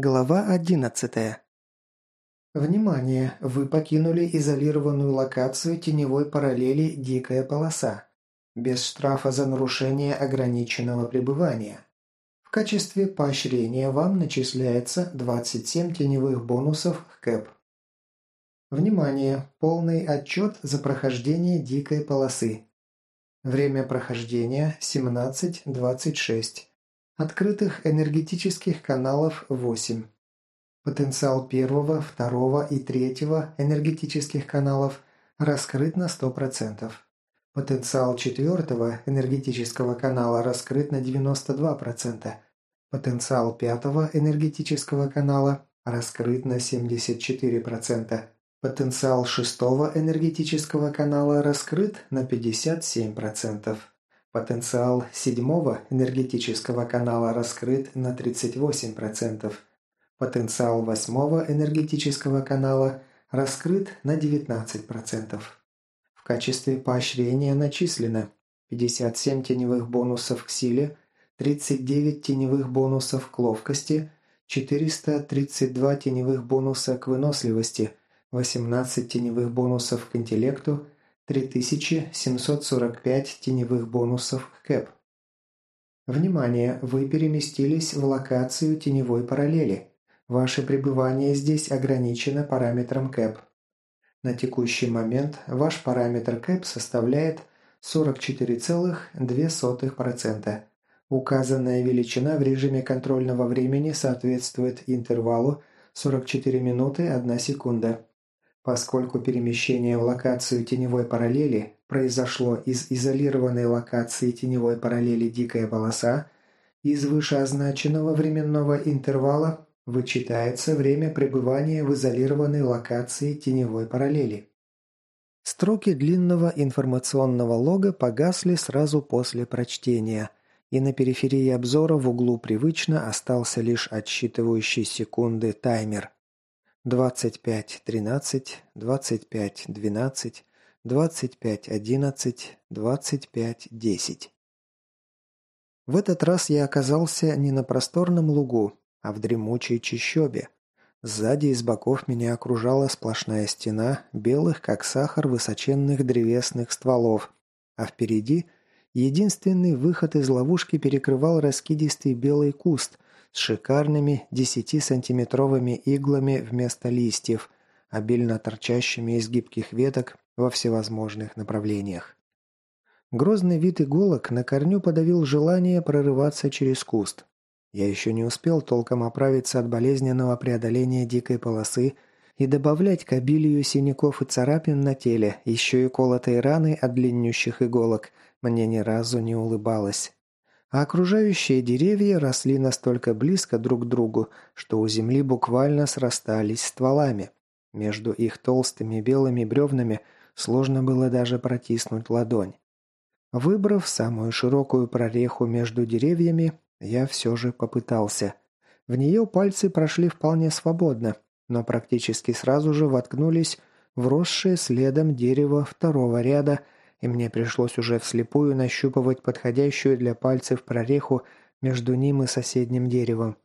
Глава 11. Внимание! Вы покинули изолированную локацию теневой параллели «Дикая полоса». Без штрафа за нарушение ограниченного пребывания. В качестве поощрения вам начисляется 27 теневых бонусов КЭП. Внимание! Полный отчет за прохождение «Дикой полосы». Время прохождения 17.26. Открытых энергетических каналов 8. Потенциал первого, второго и третьего энергетических каналов раскрыт на 100%. Потенциал четвертого энергетического канала раскрыт на 92%. Потенциал пятого энергетического канала раскрыт на 74%. Потенциал шестого энергетического канала раскрыт на 57%. Потенциал седьмого энергетического канала раскрыт на 38%. Потенциал восьмого энергетического канала раскрыт на 19%. В качестве поощрения начислено 57 теневых бонусов к силе, 39 теневых бонусов к ловкости, 432 теневых бонуса к выносливости, 18 теневых бонусов к интеллекту – 3745 теневых бонусов к КЭП. Внимание! Вы переместились в локацию теневой параллели. Ваше пребывание здесь ограничено параметром КЭП. На текущий момент ваш параметр КЭП составляет 44,2%. Указанная величина в режиме контрольного времени соответствует интервалу 44 минуты 1 секунда. Поскольку перемещение в локацию теневой параллели произошло из изолированной локации теневой параллели «Дикая полоса», из вышеозначенного временного интервала вычитается время пребывания в изолированной локации теневой параллели. Строки длинного информационного лога погасли сразу после прочтения, и на периферии обзора в углу привычно остался лишь отсчитывающий секунды таймер – 25-13, 25-12, 25-11, 25-10. В этот раз я оказался не на просторном лугу, а в дремучей чащобе. Сзади и с боков меня окружала сплошная стена белых, как сахар, высоченных древесных стволов, а впереди единственный выход из ловушки перекрывал раскидистый белый куст – с шикарными 10-сантиметровыми иглами вместо листьев, обильно торчащими из гибких веток во всевозможных направлениях. Грозный вид иголок на корню подавил желание прорываться через куст. Я еще не успел толком оправиться от болезненного преодоления дикой полосы и добавлять к обилию синяков и царапин на теле еще и колотые раны от длиннющих иголок мне ни разу не улыбалось а окружающие деревья росли настолько близко друг к другу, что у земли буквально срастались стволами. Между их толстыми белыми бревнами сложно было даже протиснуть ладонь. Выбрав самую широкую прореху между деревьями, я все же попытался. В нее пальцы прошли вполне свободно, но практически сразу же воткнулись в росшее следом дерево второго ряда – и мне пришлось уже вслепую нащупывать подходящую для пальцев прореху между ним и соседним деревом.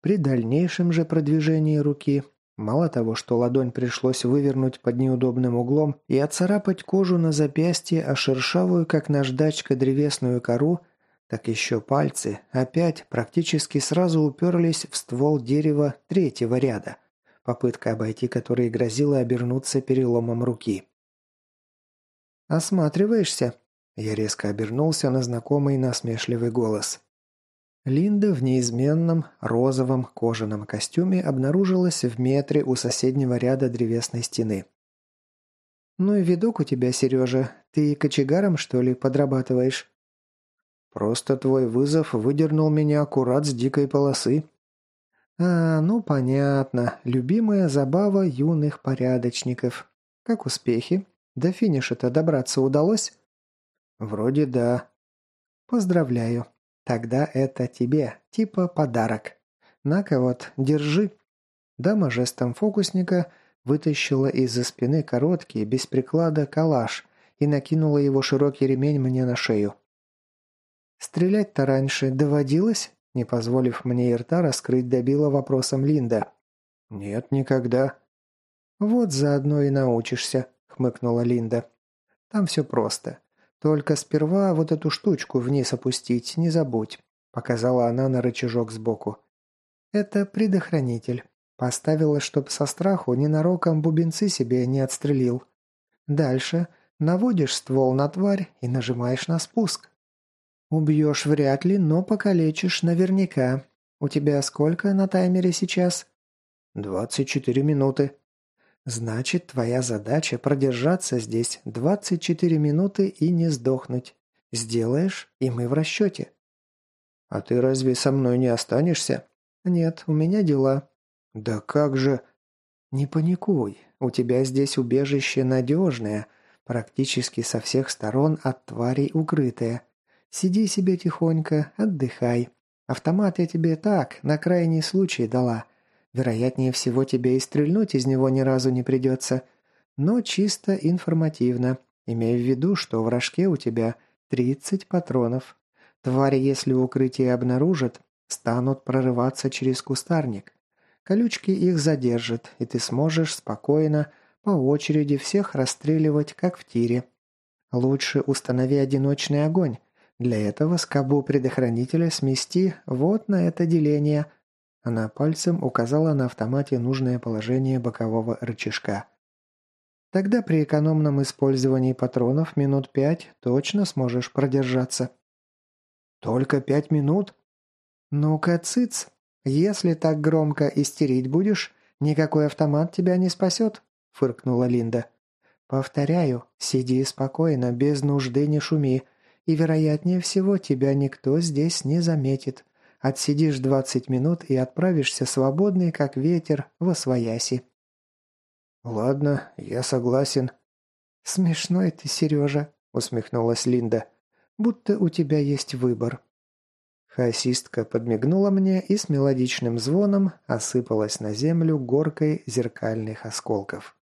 При дальнейшем же продвижении руки, мало того, что ладонь пришлось вывернуть под неудобным углом и отцарапать кожу на запястье, а шершавую, как наждачка, древесную кору, так еще пальцы опять практически сразу уперлись в ствол дерева третьего ряда, попытка обойти который грозила обернуться переломом руки. «Осматриваешься?» Я резко обернулся на знакомый насмешливый голос. Линда в неизменном розовом кожаном костюме обнаружилась в метре у соседнего ряда древесной стены. «Ну и видок у тебя, Сережа. Ты кочегаром, что ли, подрабатываешь?» «Просто твой вызов выдернул меня аккурат с дикой полосы». «А, ну понятно. Любимая забава юных порядочников. Как успехи?» До финиша-то добраться удалось?» «Вроде да». «Поздравляю. Тогда это тебе, типа подарок. На-ка вот, держи». Дама жестом фокусника вытащила из-за спины короткий, без приклада, калаш и накинула его широкий ремень мне на шею. «Стрелять-то раньше доводилось?» – Не позволив мне и рта раскрыть, добила вопросом Линда. «Нет, никогда». «Вот заодно и научишься», — хмыкнула Линда. «Там все просто. Только сперва вот эту штучку вниз опустить, не забудь», — показала она на рычажок сбоку. «Это предохранитель. Поставила, чтоб со страху ненароком бубенцы себе не отстрелил. Дальше наводишь ствол на тварь и нажимаешь на спуск. Убьешь вряд ли, но покалечишь наверняка. У тебя сколько на таймере сейчас?» «Двадцать четыре минуты». «Значит, твоя задача продержаться здесь 24 минуты и не сдохнуть. Сделаешь, и мы в расчете». «А ты разве со мной не останешься?» «Нет, у меня дела». «Да как же...» «Не паникуй. У тебя здесь убежище надежное, практически со всех сторон от тварей укрытое. Сиди себе тихонько, отдыхай. Автомат я тебе так, на крайний случай дала. Вероятнее всего тебе и стрельнуть из него ни разу не придется. Но чисто информативно, имея в виду, что в рожке у тебя 30 патронов. Твари, если укрытие обнаружат, станут прорываться через кустарник. Колючки их задержат, и ты сможешь спокойно, по очереди всех расстреливать, как в тире. Лучше установи одиночный огонь. Для этого скобу предохранителя смести вот на это деление – она пальцем указала на автомате нужное положение бокового рычажка. Тогда при экономном использовании патронов минут пять точно сможешь продержаться. Только пять минут? Ну-ка, цыц. Если так громко истерить будешь, никакой автомат тебя не спасет, фыркнула Линда. Повторяю, сиди спокойно, без нужды не шуми, и вероятнее всего тебя никто здесь не заметит. Отсидишь 20 минут и отправишься свободный, как ветер, во свояси. «Ладно, я согласен». «Смешной ты, Сережа», — усмехнулась Линда. «Будто у тебя есть выбор». Хасистка подмигнула мне и с мелодичным звоном осыпалась на землю горкой зеркальных осколков.